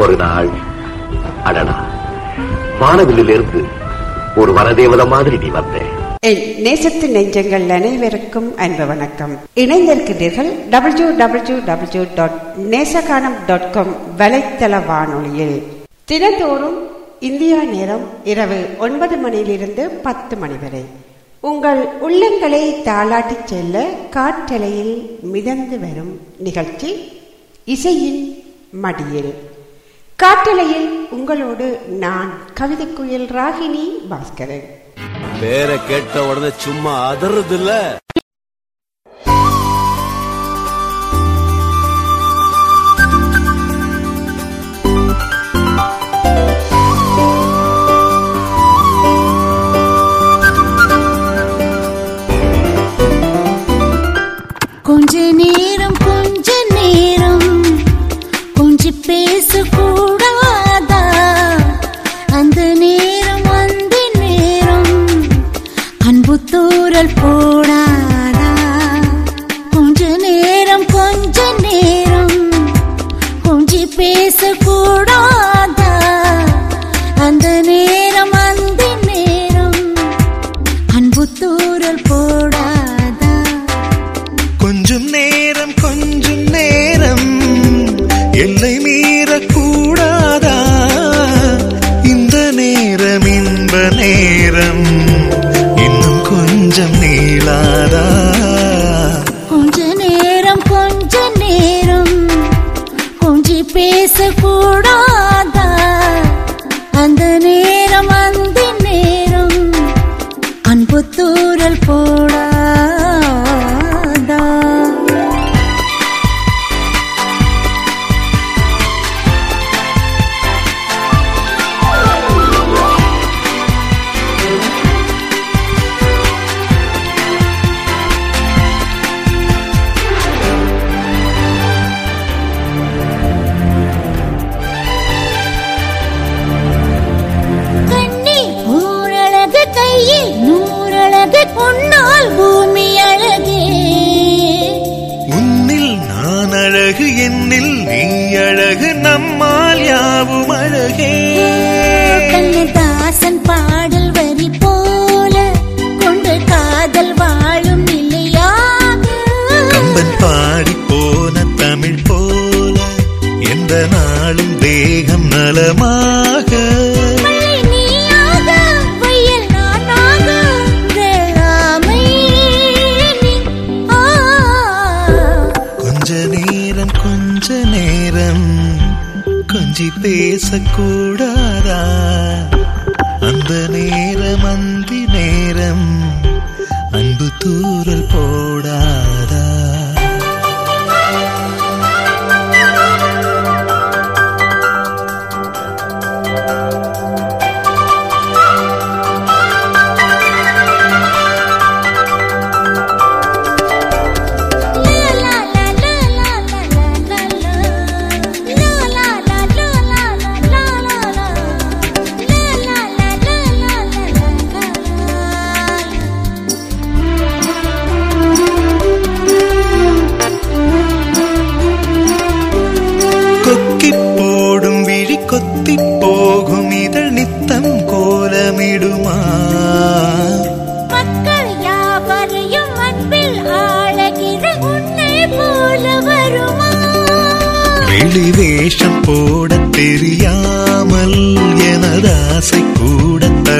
ஒரு நாள் அடடா வானவிலிருந்து ஒரு வரதேவத மாதிரி நீ வந்தேன் நேசத்து நெஞ்சங்கள் அனைவருக்கும் அன்பு வணக்கம். இணைந்திருக்கிறீர்கள் W W W dot Nesaganam dot com வலைத்தள வானொலியில். தினந்தோறும் இந்தியா நேரம் இரவு ஒன்பது மணியிலிருந்து பத்து மணி வரை. உங்கள் உள்ளங்களை தாளாட்டிச் செல்ல காற்றலையில் மிதந்து வரும் நிகழ்ச்சி இசையின் மடியில். காட்டலையில் உங்களோடு நான் கவிதை குயில் ராகினி பாஸ்கரன். பேரை கேட்ட உடனே சும்மா அதறது இல்ல கொஞ்ச நேரம் கொஞ்சி பேசக்கூடாதா? அந்த நேரம் அந்த நேரம் அன்பு தூரல் போடாதா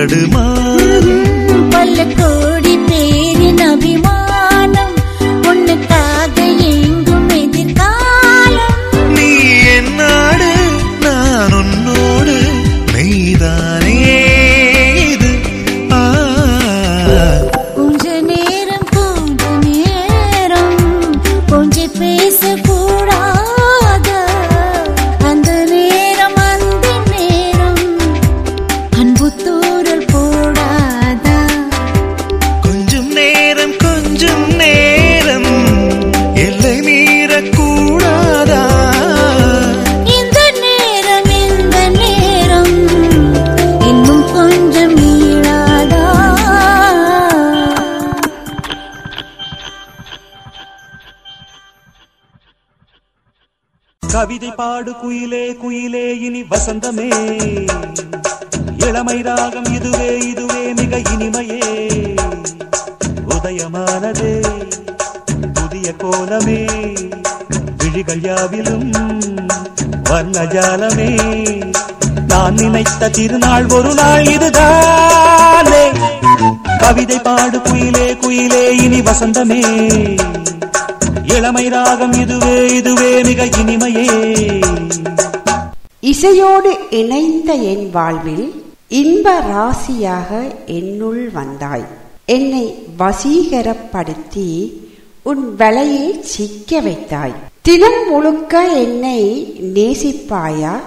தடுமா விழிகள் வர்ணஜாலமே. நான் நினைத்த திருநாள் ஒரு நாள் இதுதானே. கவிதை பாடு குயிலே குயிலே இனி வசந்தமே. இளமை ராகம் இதுவே இதுவே மிக இனிமையே. இசையோடு இணைந்த என் வாழ்வில் இன்ப ராசியாக என்னுள் வந்தாய். என்னை வசீகரப்படுத்தி உன் வலையில் சிக்க வைத்தாய். தினம் முழுக்க என்னை நேசிப்பாயா?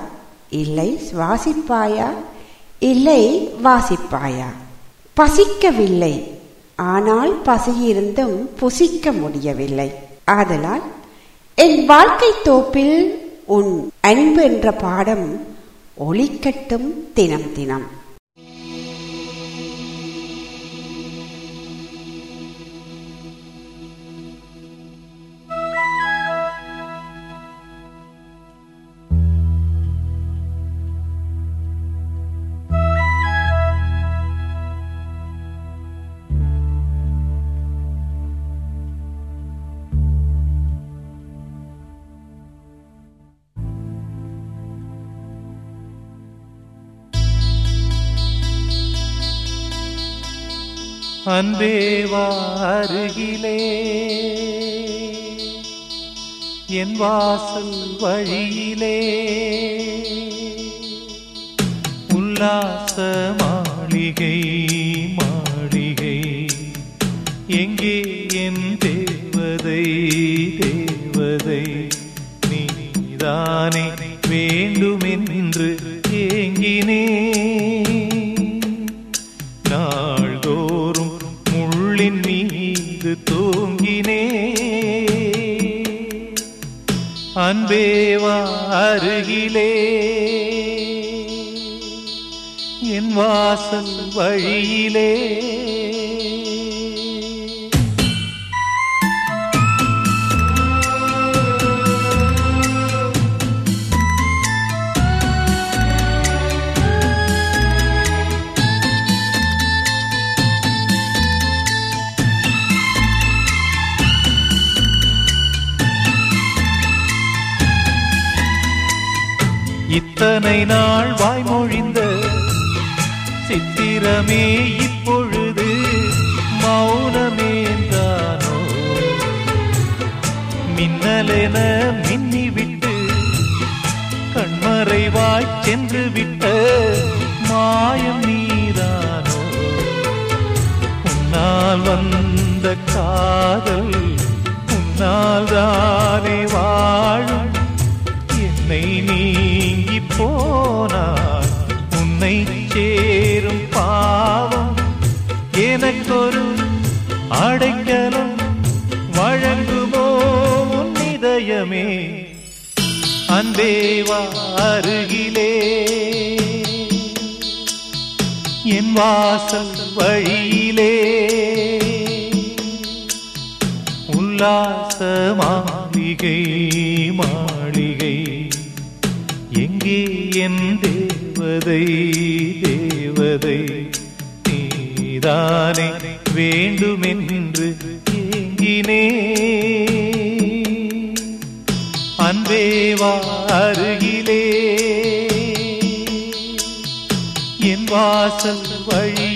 இல்லை சுவாசிப்பாயா இல்லை வாசிப்பாயா? பசிக்கவில்லை. ஆனால் பசியிருந்தும் புசிக்க முடியவில்லை. ஆதலால் என் வாழ்க்கை தோப்பில் உன் அன்பு என்ற பாடம் ஒளிக்கட்டும் தினம் தினம். அன்பேவா அருகிலே என் வாசல் வழியிலே. உல்லாச மாளிகை மாளிகை. எங்கே என் தேவதை தேவதை? நீதானே வேண்டுமென்று ஏங்கினே அன்பேவா அருகிலே. என் வாசல் வழியிலே. இத்தனை நாள் வாய்மொழிந்த சித்திரமே இப்பொழுது மௌனமே தானோ மின்னலென மின்னிவிட்டு கண்மறைவாய் சென்று விட்ட மாயம் நீதானோ? உன்னால் வந்த காதல் வாசல் வழியிலே. உல்லாச மாளிகை மாளிகை. எங்கே என் தேவதை தேவதை? நீதானே வேண்டுமென்று ஏங்கினே. அன்பேவா அருகிலே. என் வாசல் வழியிலே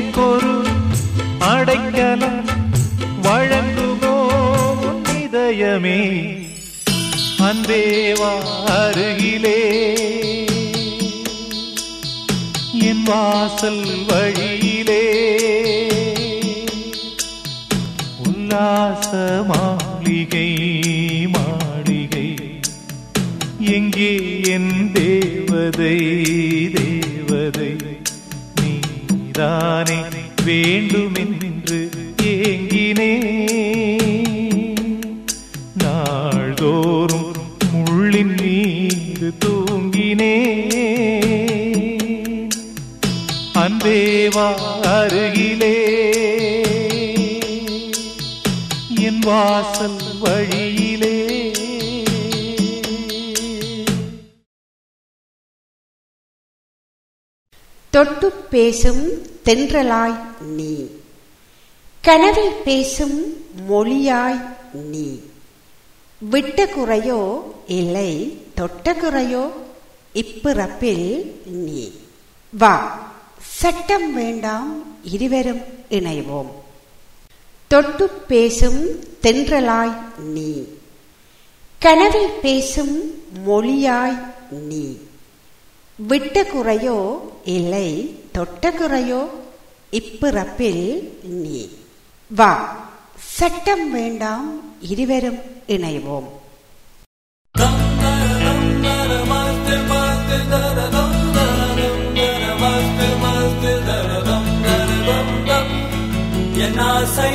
எனக்கொரு அடைக்கலம் வழங்குமோ இதயமே? அன்பேவா அருகிலே என் வாசல் வழியிலே. உல்லாச மாளிகை மாளிகை. எங்கே என் தேவதை நீதானே வேண்டுமென்று ஏங்கினே. நாள்தோறும் முள்ளின் மீது தூங்கினே. அன்பேவா அருகிலே. என் வாசல் வழியே தொட்டு பேசும் தென்றலாய் நீ. கனவில் பேசும் மொழியாய் நீ. விட்ட குறையோ இல்லை தொட்ட குறையோ இப்பிறப்பில் நீ. வா சட்டம் வேண்டாம் இருவரும் இணைவோம். தொட்டு பேசும் தென்றலாய் நீ. கனவில் பேசும் மொழியாய் நீ. விட்ட குறையோ இல்லை தொட்ட குறையோ இப்பிறப்பில் நீ. வா சட்டம் வேண்டாம் இருவரும் இணைவோம். என் ஆசை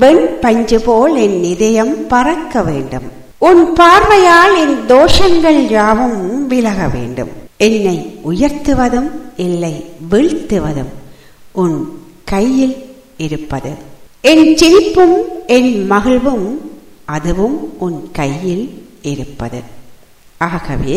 வெண் பஞ்சு போல் என் இதயம் பறக்க வேண்டும். உன் பார்வையால் என் தோஷங்கள் யாவும் விலக வேண்டும். என்னை உயர்த்துவதும் இல்லை வீழ்த்துவதும் உன் கையில் இருப்பது. என் சிரிப்பும் என் மகிழ்வும் அதுவும் உன் கையில் இருப்பது. ஆகவே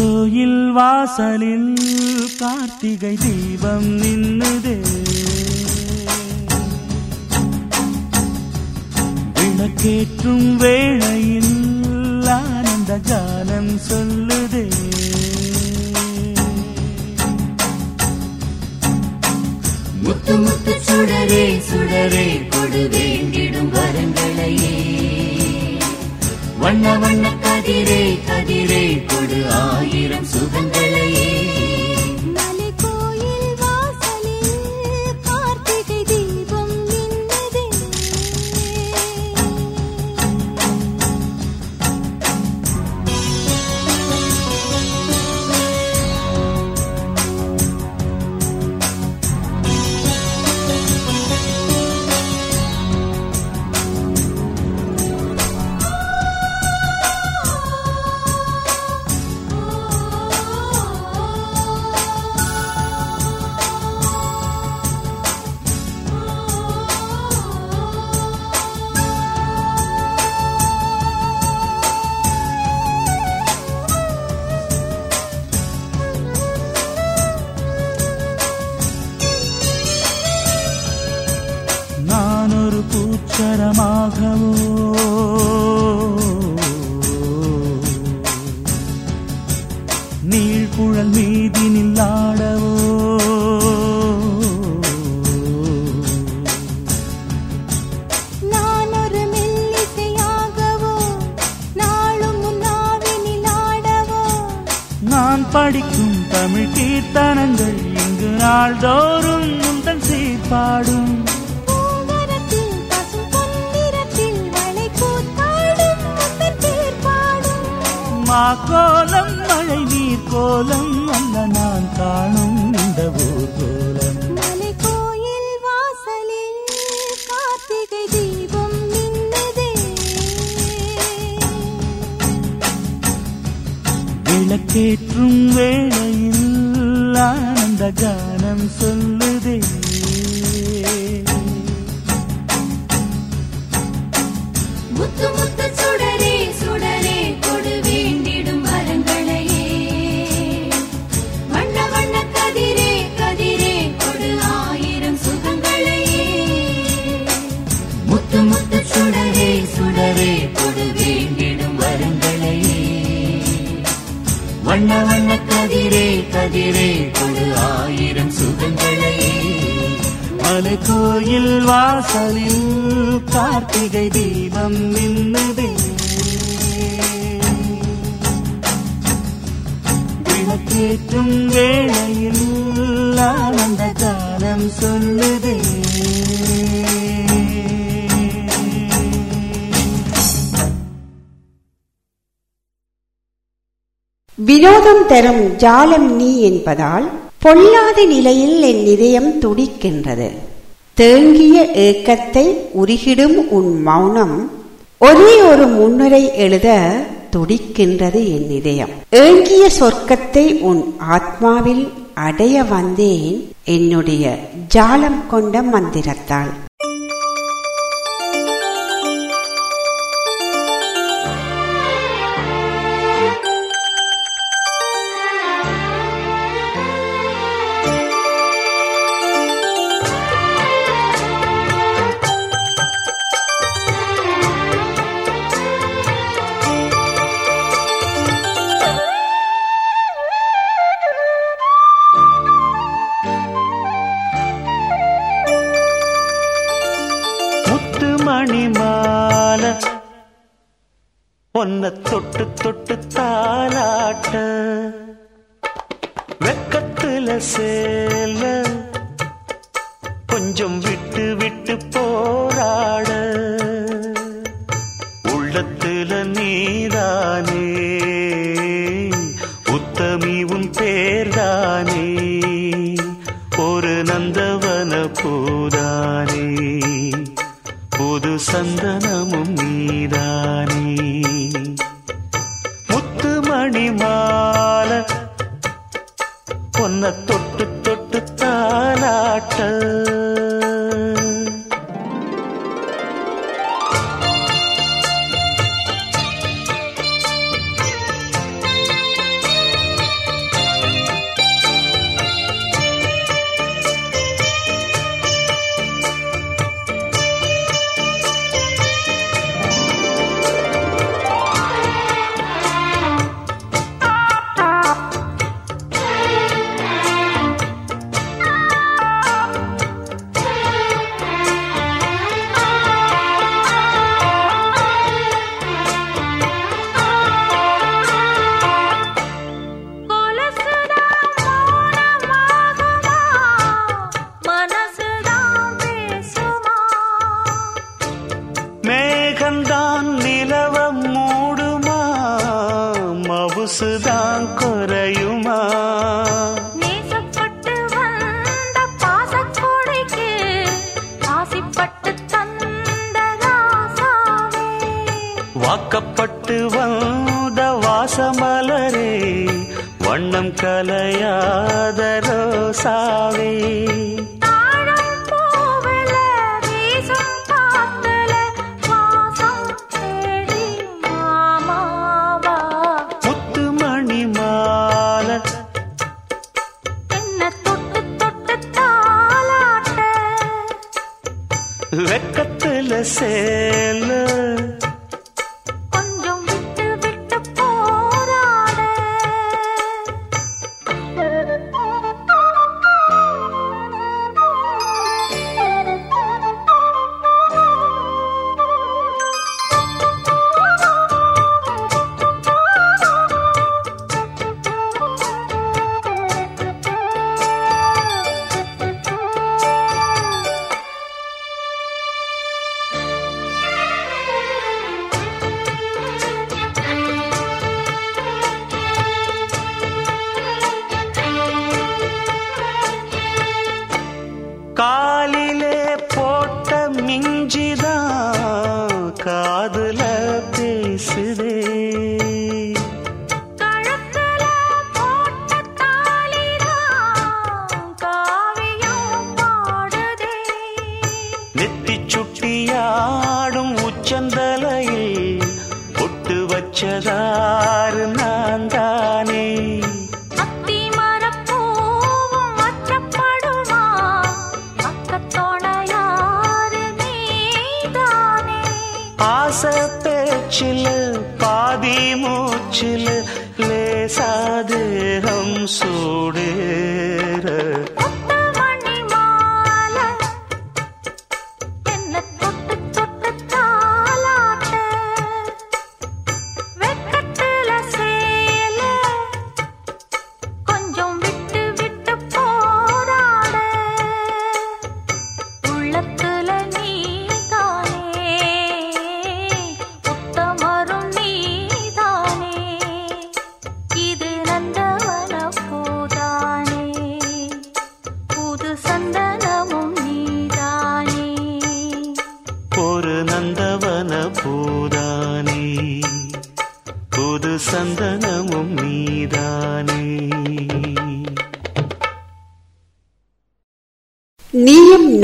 கோயில் வாசலில் கார்த்திகை தீபம் நின்னுதே. விளக்கேற்றும் வேளையில் ஆனந்த கானம் சொல்லுதே. முத்து முத்து சுடரே சுடரே கொடு வேண்டிடும் வரங்களையே. வண்ண வண்ண கதிரே கதிரே கொடு ஆயிரம் சுகங்கள். கோலம் அல்ல நான் காணும் இந்த ஊர் கோலம். மலை கோயில் வாசலில் கார்த்திகை தீபம் விளக்கேற்றும் வேளையில் ஆனந்த கானம் சொல்லுதே கதிரே கதிரே கொடு ஆயிரம் சுகங்களை. மலை கோயில் வாசலில் கார்த்திகை தீபம் நின்னுதே விளக்கேற்றும் வேளையில் ஆனந்த காலம் சொல்லுதே. வினோதம் தரும் ஜாலம் நீ என்பதால் பொல்லாத நிலையில் என் இதயம் துடிக்கின்றது. தேங்கிய ஏக்கத்தை உருகிடும் உன் மௌனம் ஒரே ஒரு முன்னுரை எழுத துடிக்கின்றது என் இதயம். ஏங்கிய சொர்க்கத்தை உன் ஆத்மாவில் அடைய வந்தேன் என்னுடைய ஜாலம் கொண்ட மந்திரத்தால். மணிமால மணி பொன்ன தொட்டு தொட்டு தாலாட்ட வெக்கத்துல சேல கொஞ்சம் விட்டு விட்டு போராட. உள்ளத்துல நீதானே போ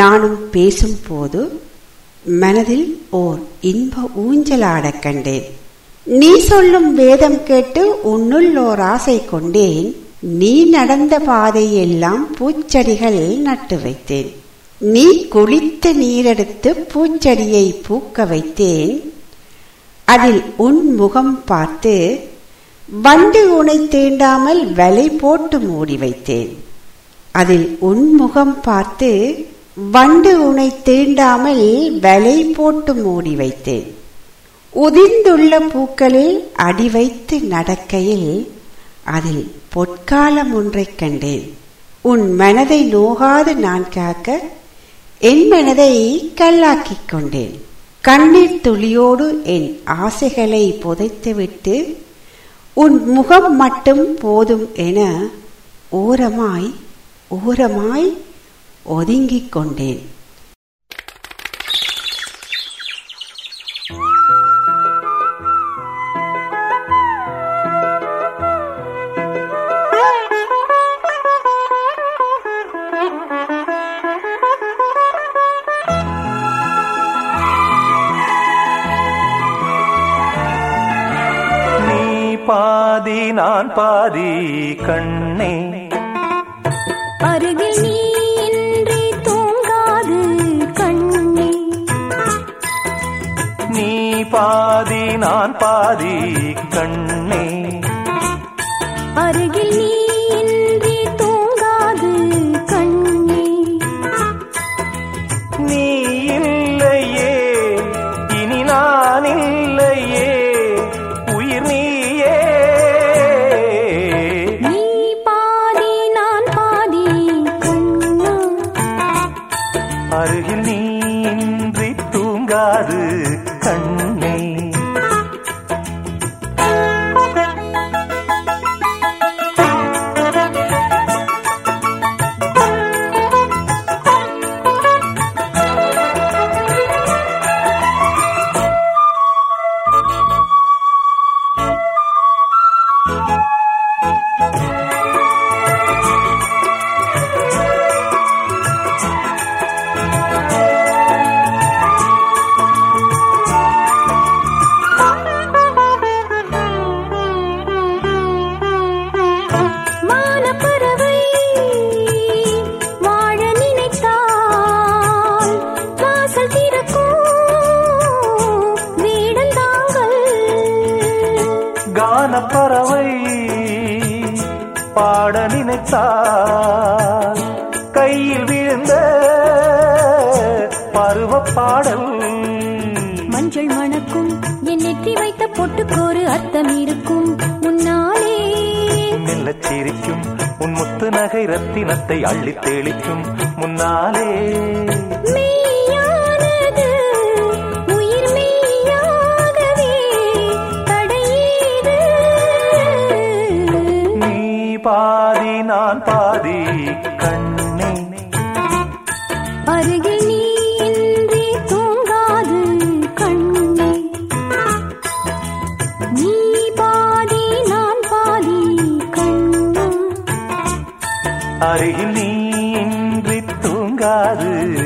நானும் பேசும்போது மனதில் ஓர் இன்ப ஊஞ்சலாடக் கண்டேன். நீ சொல்லும் வேதம் கேட்டு உன்னுள் ஓர் ஆசை கொண்டேன். நீ நடந்த பாதையெல்லாம் பூச்செடிகள் நட்டு வைத்தேன். நீ குளித்த நீரெடுத்து பூச்செடியை பூக்க வைத்தேன். அதில் உன் முகம் பார்த்து வண்டு உனை தீண்டாமல் வலை போட்டு மூடி வைத்தேன். அதில் உன் முகம் பார்த்து வண்டு உனை தீண்டாமல் வலை போட்டு மூடி வைத்தேன். உதிர்ந்துள்ள பூக்களில் அடி வைத்து நடக்கையில் அதில் பொற்காலம் ஒன்றைக் கண்டேன். உன் மனதை நோகாது நான் காக்க என் மனதை கல்லாக்கிக் கொண்டேன். கண்ணீர் துளியோடு என் ஆசைகளை புதைத்துவிட்டு உன் முகம் மட்டும் போதும் என ஓரமாய் ஓரமாய் ஒதுங்கிக் கொண்டேன் பாதி நான் பாதி கண்ணே. அருகில் நீ அருகில் நீ இன்றி தூங்காது.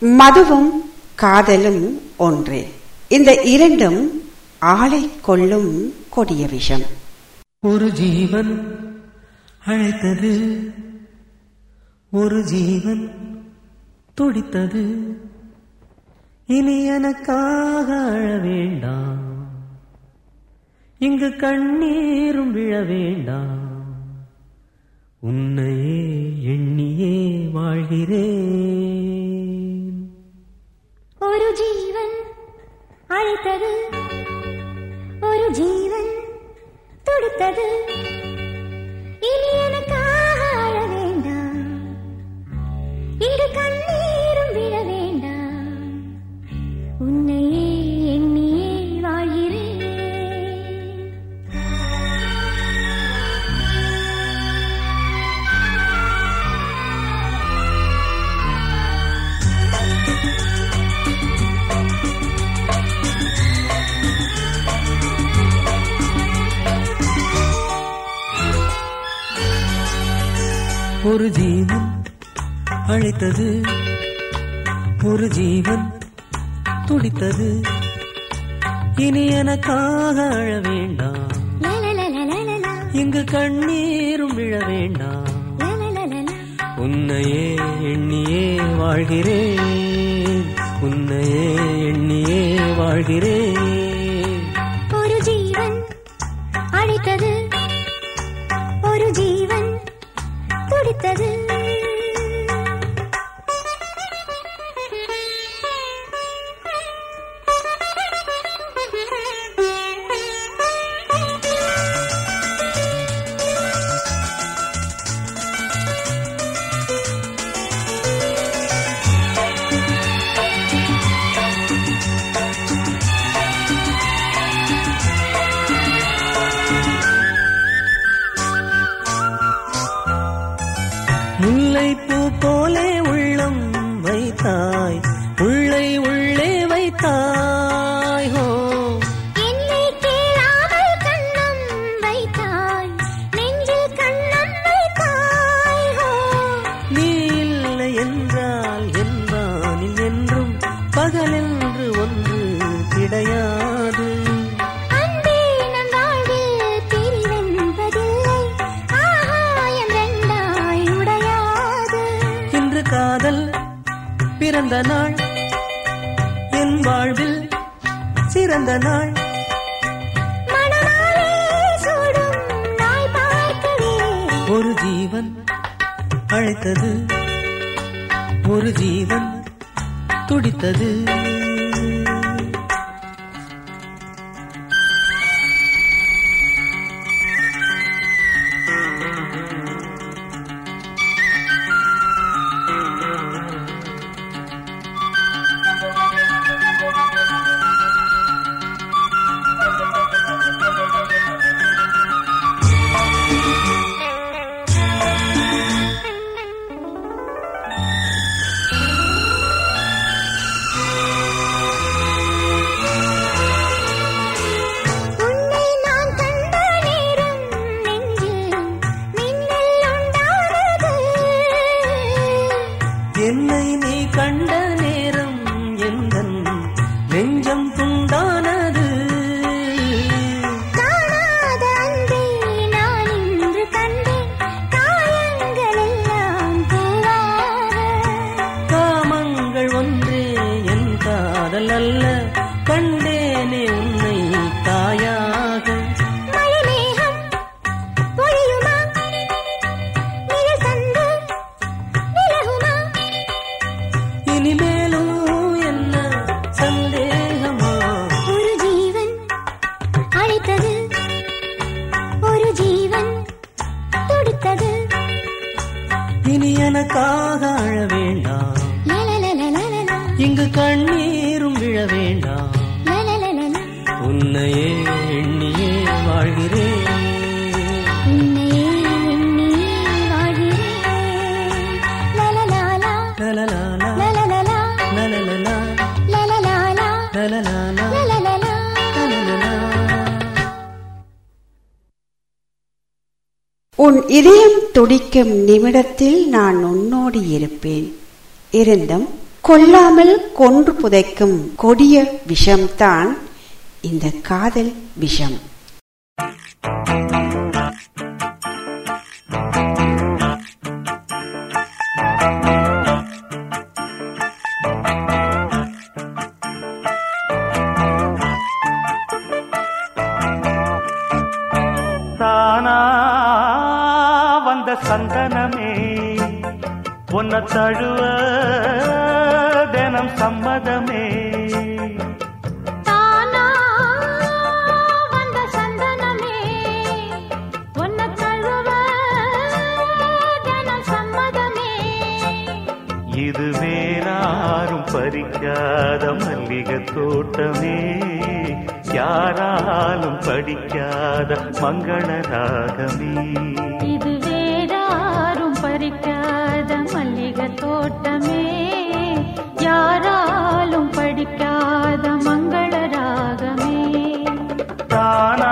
மதுவும் காதலும் ஒன்றே. இந்த இரண்டும் ஆளை கொள்ளும் கொடிய விஷம். ஒரு ஜீவன் அழைத்தது ஒரு ஜீவன் துடித்தது. இனி எனக்காக அழ வேண்டாம். இங்கு கண்ணீரும் விழ வேண்டாம். உன்னையே எண்ணியே வாழ்கிறேன். ഒരു ജീവൻ അഴിത്തത് ഒരു ജീവൻ തുടുത്തത് ഇനി എനക്കാഴ വേണ്ട ഇങ്ങ് കണ്ണീരും വിഴ വേണ്ട ഉന്നയെ ஒரு ஜீவன் அழைத்தது. ஒரு ஜீவன் துடித்தது. இனி எனக்காக அழ வேண்டாம். இங்கு கண்ணீரும் விழ வேண்டாம். உன்னையே எண்ணியே வாழ்கிறேன். உன்னையே எண்ணியே வாழ்கிறேன். காதல் அல்ல இதயம் துடிக்கும் நிமிடத்தில் நான் உன்னோடு இருப்பேன். இருந்தும் கொல்லாமல் கொன்று புதைக்கும் கொடிய விஷம்தான் இந்த காதல் விஷம். தழுவ தினம் சம்மதமே. இது வேறாரும் பறிக்காத மல்லிகை தோட்டமே. யாராலும் படிக்காத மங்கள ராகமே. தானா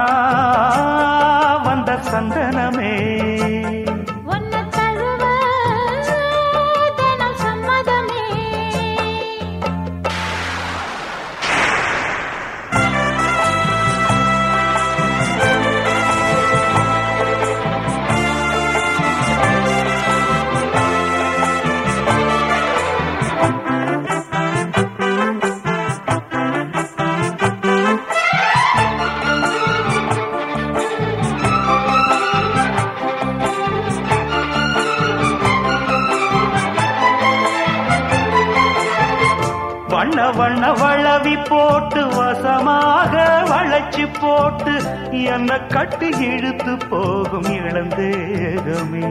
கட்டி இழுத்து போகும் இளந்தேகமே.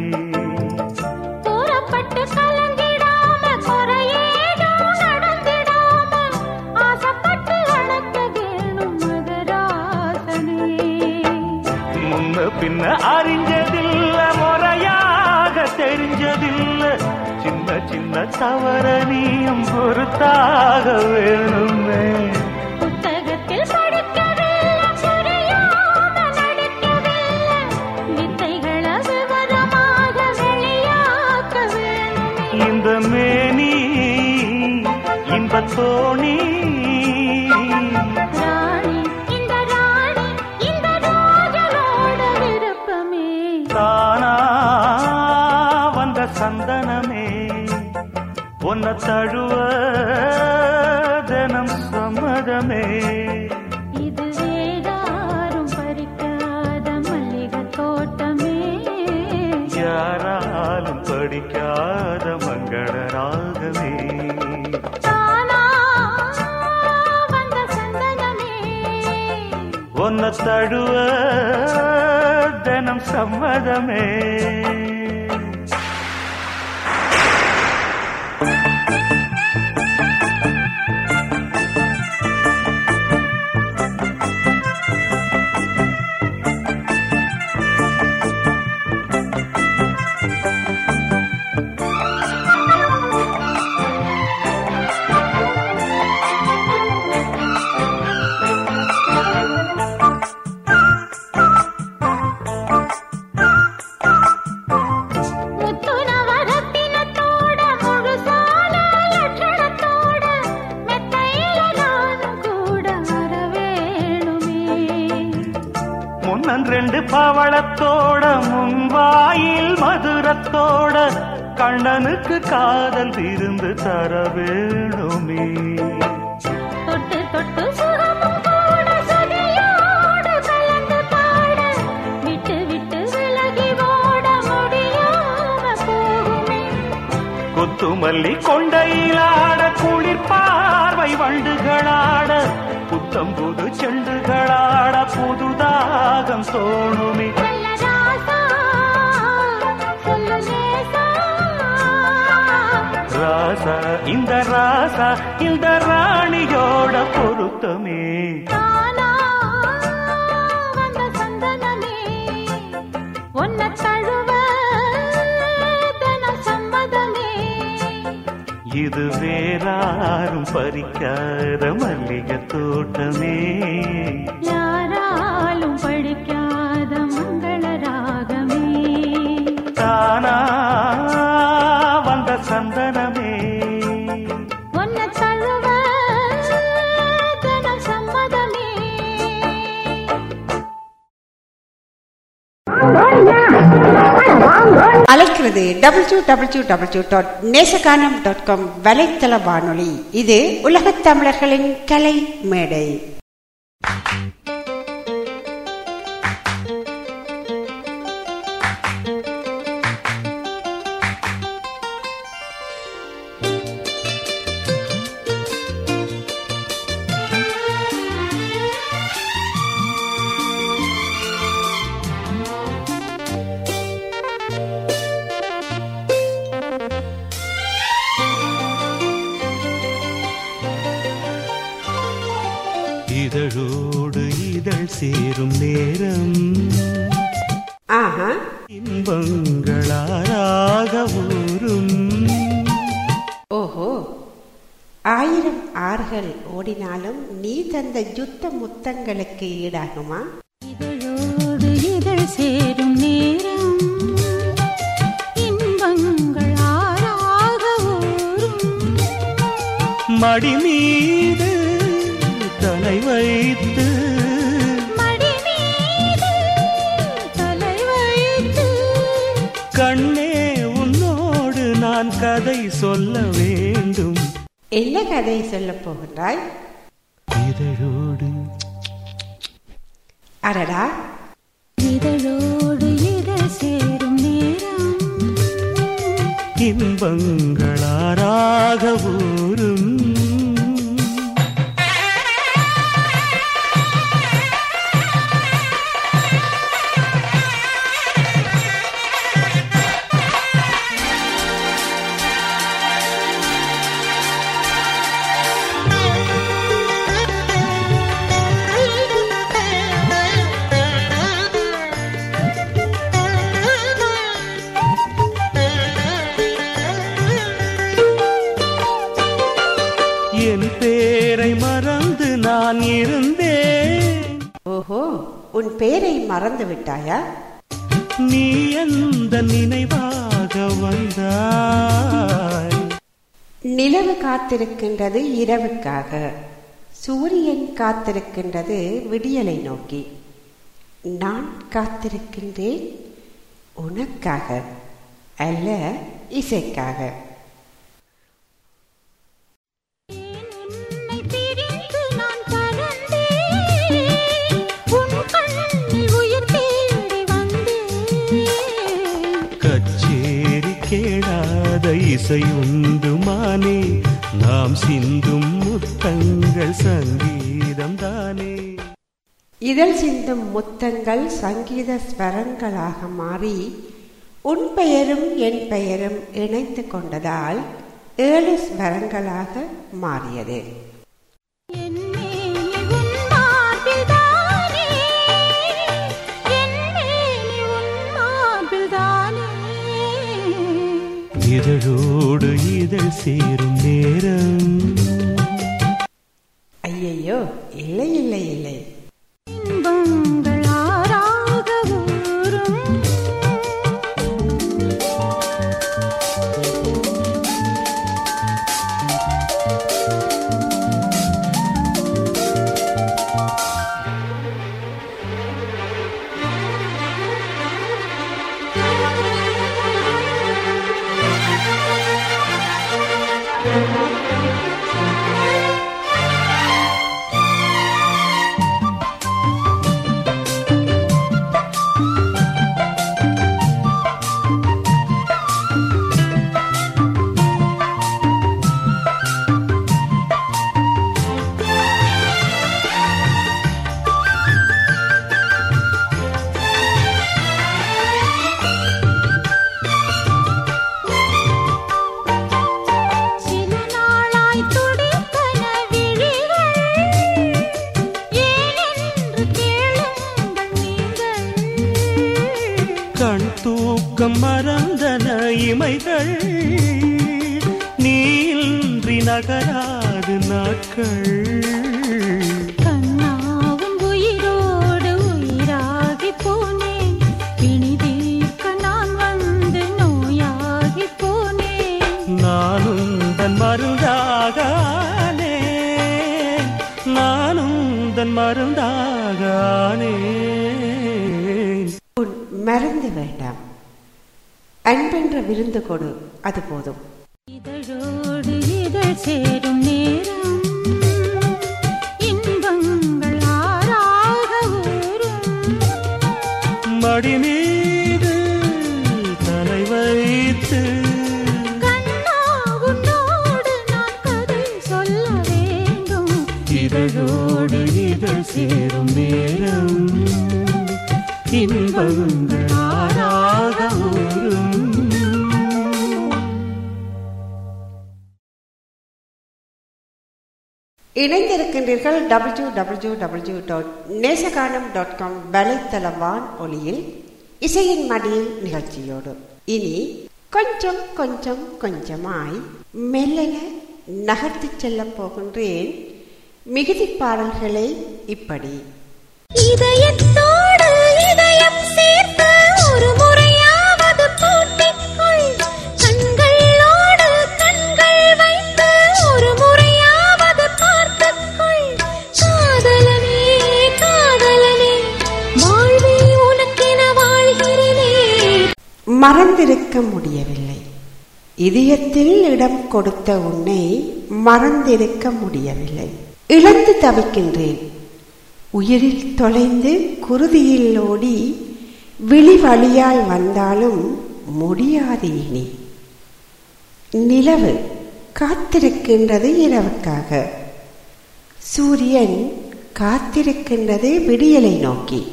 தூரப்பட்டு கலங்கிடாம குறையேதும் நடந்திடாம ஆசைப்பட்டு வேணும் மகராசனே. முன்ன பின்ன அறிஞ்சதில்ல முறையாக தெரிஞ்சதில்ல. சின்ன சின்ன தவற நீயும் பொறுத்தாக வேணுமே தழுவ தினம் சம்மதமே. இது வேறாரும் பறிக்காத மல்லிகை தோட்டமே. யாராலும் படிக்காத மங்கள ராகமே. உன்னை தழுவ தினம் சம்மதமே. அழைக்கிறது W W W dot Nesaganam dot com வலைத்தள வானொலி. இது உலகத் தமிழர்களின் கலை மேடை ஓடினாலும் நீ தந்த யுத்த முத்தங்களுக்கு ஈடாகுமா? இதழோடு இதழ் சேரும் நேரம் இன்பங்கள் ஆறாக ஊறும். என்ன கதை சொல்லப் போகின்றாய்? இதழோடு. அடடா. இதழோடு இதழ் சேரும் நேரம். இன்பங்களாராக ஊரும் நான் இருந்தேன். ஓஹோ உன் பேரை மறந்து விட்டாயா? நீ எந்த நினைவாக வந்தாய்? நிலவு காத்திருக்கின்றது இரவுக்காக. சூரியன் காத்திருக்கின்றது விடியலை நோக்கி. நான் காத்திருக்கின்றேன் உனக்காக அல்ல இசைக்காக. இசையுண்டு மானே நாம் சிந்தும் முத்தங்கள் சங்கீதம் தானே இதழ் சிந்தும் முத்தங்கள் சங்கீத ஸ்வரங்களாக மாறி உன் பெயரும் என் பெயரும் இணைத்து கொண்டதால் ஏழு ஸ்வரங்களாக மாறியது. இதழோடு இதழ் சேரும் நேரம். ஐயையோ இல்லை இல்லை இல்லை. அன்பென்ற விருந்து கொடு அது போதும் W W dot Nesaganam dot com வலைத்தள வான் ஒளியில் இசையின் மடியில் நிகழ்ச்சியோடு. இனி கொஞ்சம் கொஞ்சம் கொஞ்சமாய் மெல்லென நகர்த்தி செல்ல போகின்றேன். மிகுதி பாடல்களை இப்படி. இதயத்தில் மறந்திருக்க முடியவில்லை. இதயத்தில் இடம் கொடுத்த உன்னை மறந்திருக்க முடியவில்லை. இழந்து தவிக்கின்றேன். உயிரில் தொலைந்து குருதியில் ஓடி விழி வழியால் வந்தாலும் முடியாது இனி. நிலவு காத்திருக்கின்றது இரவுக்காக. சூரியன் காத்திருக்கின்றது விடியலை நோக்கி.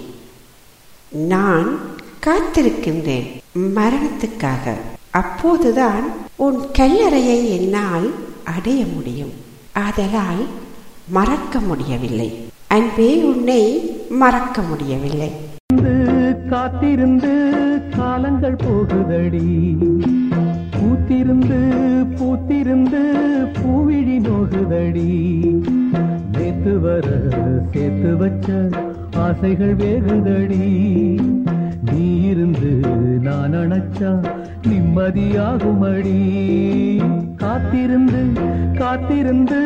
நான் காத்திருக்கின்றேன். மரணத்துக்காக. அப்போதுதான் உன் கல்லறையை என்னால் அடைய முடியும். ஆதலால் மறக்க முடியவில்லை. அன்பே உன்னை மறக்க முடியவில்லை. காத்திருந்து காலங்கள் போகுதடி. பூத்திருந்து பூத்திருந்து பூவிழி நோகுதடி. நேத்து வர சேர்த்து வச்ச ஆசைகள் வேகுதடி நீ இருந்து நான் அணைச்சா நிம்மதியாகுமடி. காத்திருந்து காத்திருந்து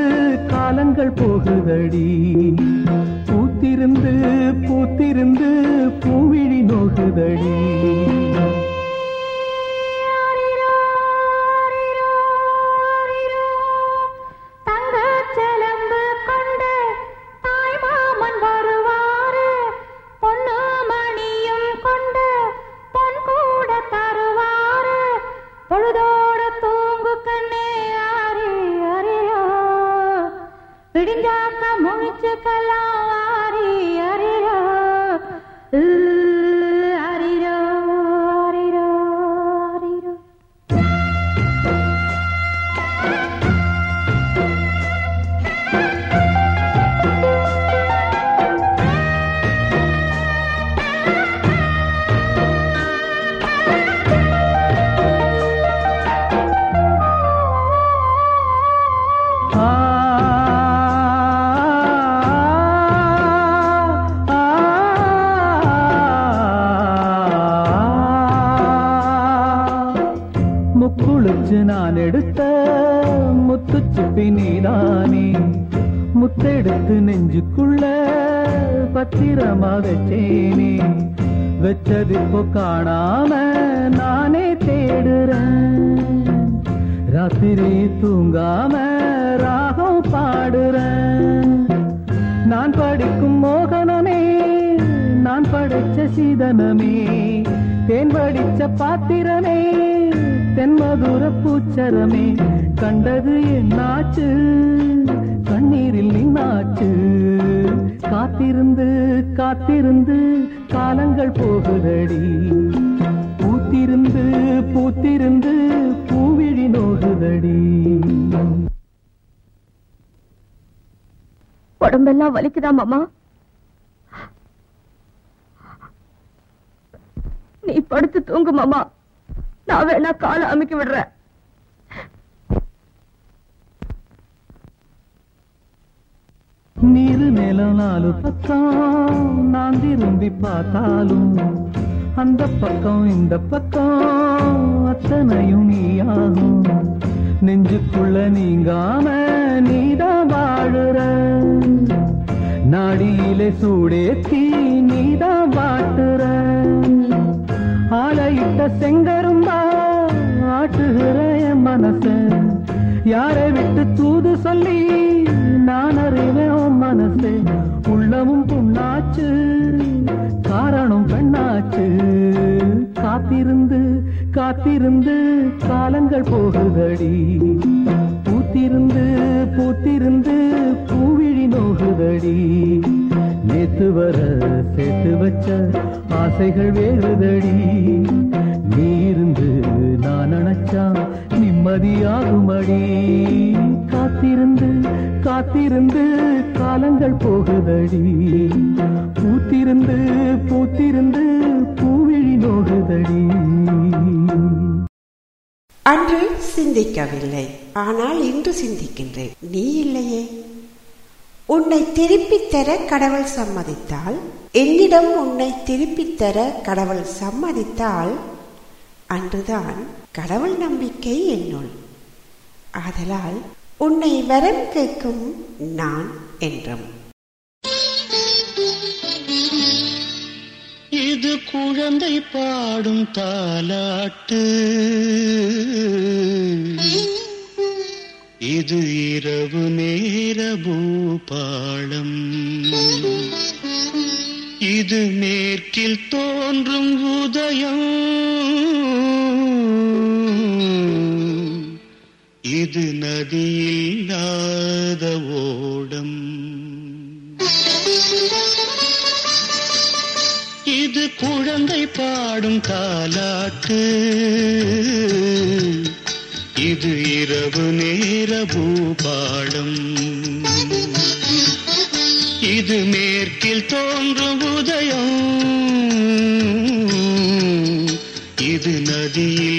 காலங்கள் போகுதடி. பூத்திருந்து பூத்திருந்து பூவிழி நோகுதடி. मुझ कला अरे रा உடம்பெல்லாம் மாமா? நீ படுத்து தூங்கு மாமா. நான் வேணா காலை அமைக்க விடுறேன். நீரு நிலனாலும் நாலு பக்கம் நான் திரும்பி பார்த்தாலும் அந்த பக்கம் இந்த பக்கம் அத்தனையும் நீயாகும். நெஞ்சுக்குள்ள நீங்காம நீதான் வாழுற. நாடியிலே சூடேத்தி நீதான் வாட்டுற. ஆலையிட்ட செங்கரும்பா ஆட்டுகிற என் மனச. யாரை விட்டு தூது சொல்லி நான் அறிவேன் மனசு. உள்ளமும் புண்ணாச்சு காரணம் பெண்ணாச்சு. காத்திருந்து காத்திருந்து காலங்கள் போகுதடி. பூத்திருந்து பூத்திருந்து பூவிழி நோகுதடி. நேத்து வர சேர்த்து வச்ச ஆசைகள் வேறுதடி. நீ இருந்து நான் நினைச்சா நிம்மதியாகுமடி. காத்திருந்து காத்திருந்து காலங்கள் போகுதடி. பூத்திருந்து பூத்திருந்து பூவிழி நோகுதடி. அன்று சிந்திக்கவில்லை. ஆனால் இன்று சிந்திக்கின்றேன். நீ இல்லையே. உன்னை திருப்பித் தர கடவுள் சம்மதித்தால் என்னிடம் உன்னை திருப்பித் தர கடவுள் சம்மதித்தால் அன்றுதான் கடவுள் நம்பிக்கை என்னுள். ஆதலால் உன்னை வரம் கேட்கும் நான் என்றும். இது குழந்தை பாடும் தாலாட்டு. இது இரவு நேர பூபாளம். இது மேற்கில் தோன்றும் உதயம். இது நதியில்லாத ஓடம். இது குழந்தை பாடும் தாலாட்டு இது இரவு நேர பூபாடம். இது மேற்கில் தோன்றும் உதயம். இது நதியில்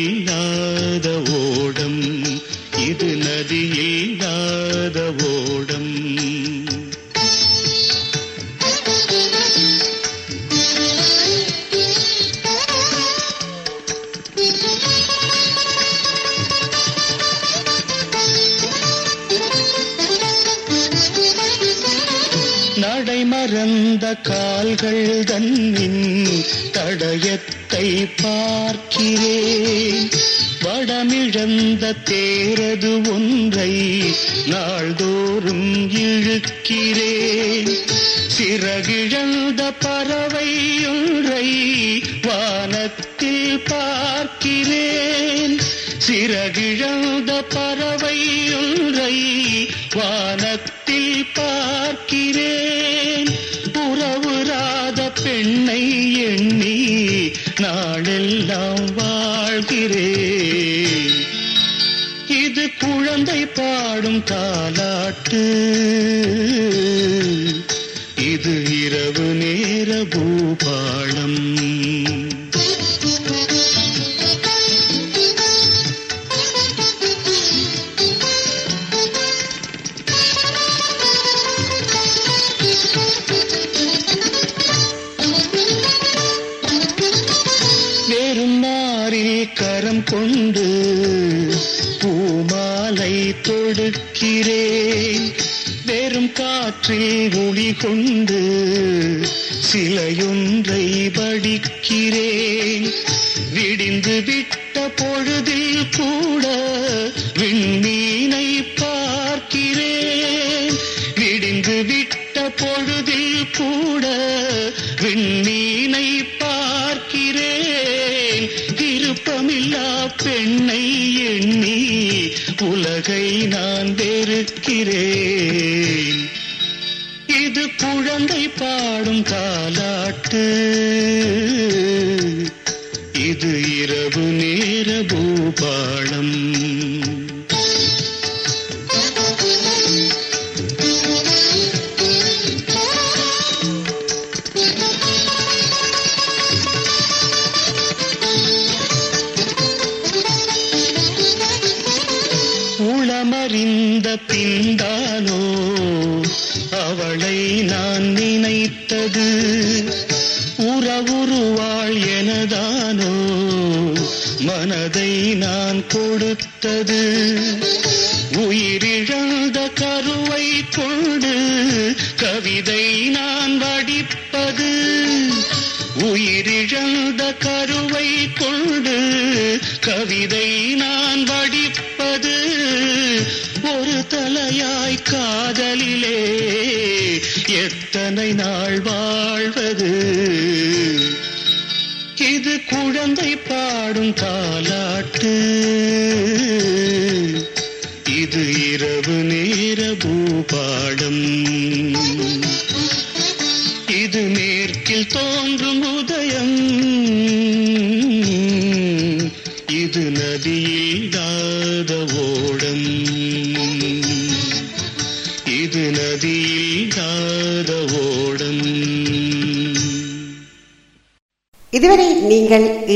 தடை மறந்த கால்கள் தன்னின் தடயத்தை பார்க்கிறேன். வடமிழந்த தேரது ஒன்றை நாள்தோறும் இழுக்கிறேன். சிறகிழந்த பறவை ஒன்றை வானத்தில் பார்க்கிறேன். சிறகிழந்த பறவை ஒன்றை வானத்தில் பார்க்கிறேன். நாளெல்லாம் வாழ்கிறேன். இது குழந்தை பாடும் தாலாட்டு இது இரவு நேர பூபாடு காற்றில் ஒளி கொண்டு சிலையொன்றை படிக்கிறேன் விடிந்து விட்ட பொழுதில் கூட விண்மீனை பார்க்கிறேன். விடிந்து விட்ட பொழுதில் கூட விண்மீனை பார்க்கிறேன். விருப்பமில்லா பெண்ணை எண்ணி உலகை நான் வெறுக்கிறேன். குழந்தை பாடும் தாலாட்டு இது இரவு நேர பூபாளம். கொடுத்தது உயிரிழந்த கருவை கொண்டு கவிதை நான் வடிப்பது. உயிரிழந்த கருவை கொண்டு கவிதை நான் வடிப்பது. ஒரு தலையாய் காதலிலே எத்தனை நாள் வாழ்வது. இது குழந்தை பாடும் கால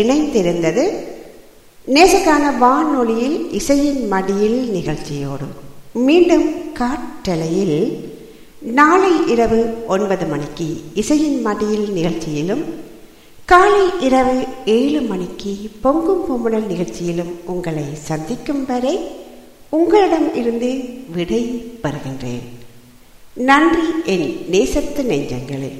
இணைந்திருந்தது. நேசக்கான வானொலியில் இசையின் மடியில் நிகழ்ச்சியோடு மீண்டும் காற்றலையில் நாளை இரவு ஒன்பது மணிக்கு இசையின் மடியில் நிகழ்ச்சியிலும் காலை இரவு ஏழு மணிக்கு பொங்கும் பொம்முடல் நிகழ்ச்சியிலும் உங்களை சந்திக்கும் வரை உங்களிடம் இருந்து விடை பெறுகின்றேன். நன்றி என் நேசத்து நெஞ்சங்களே.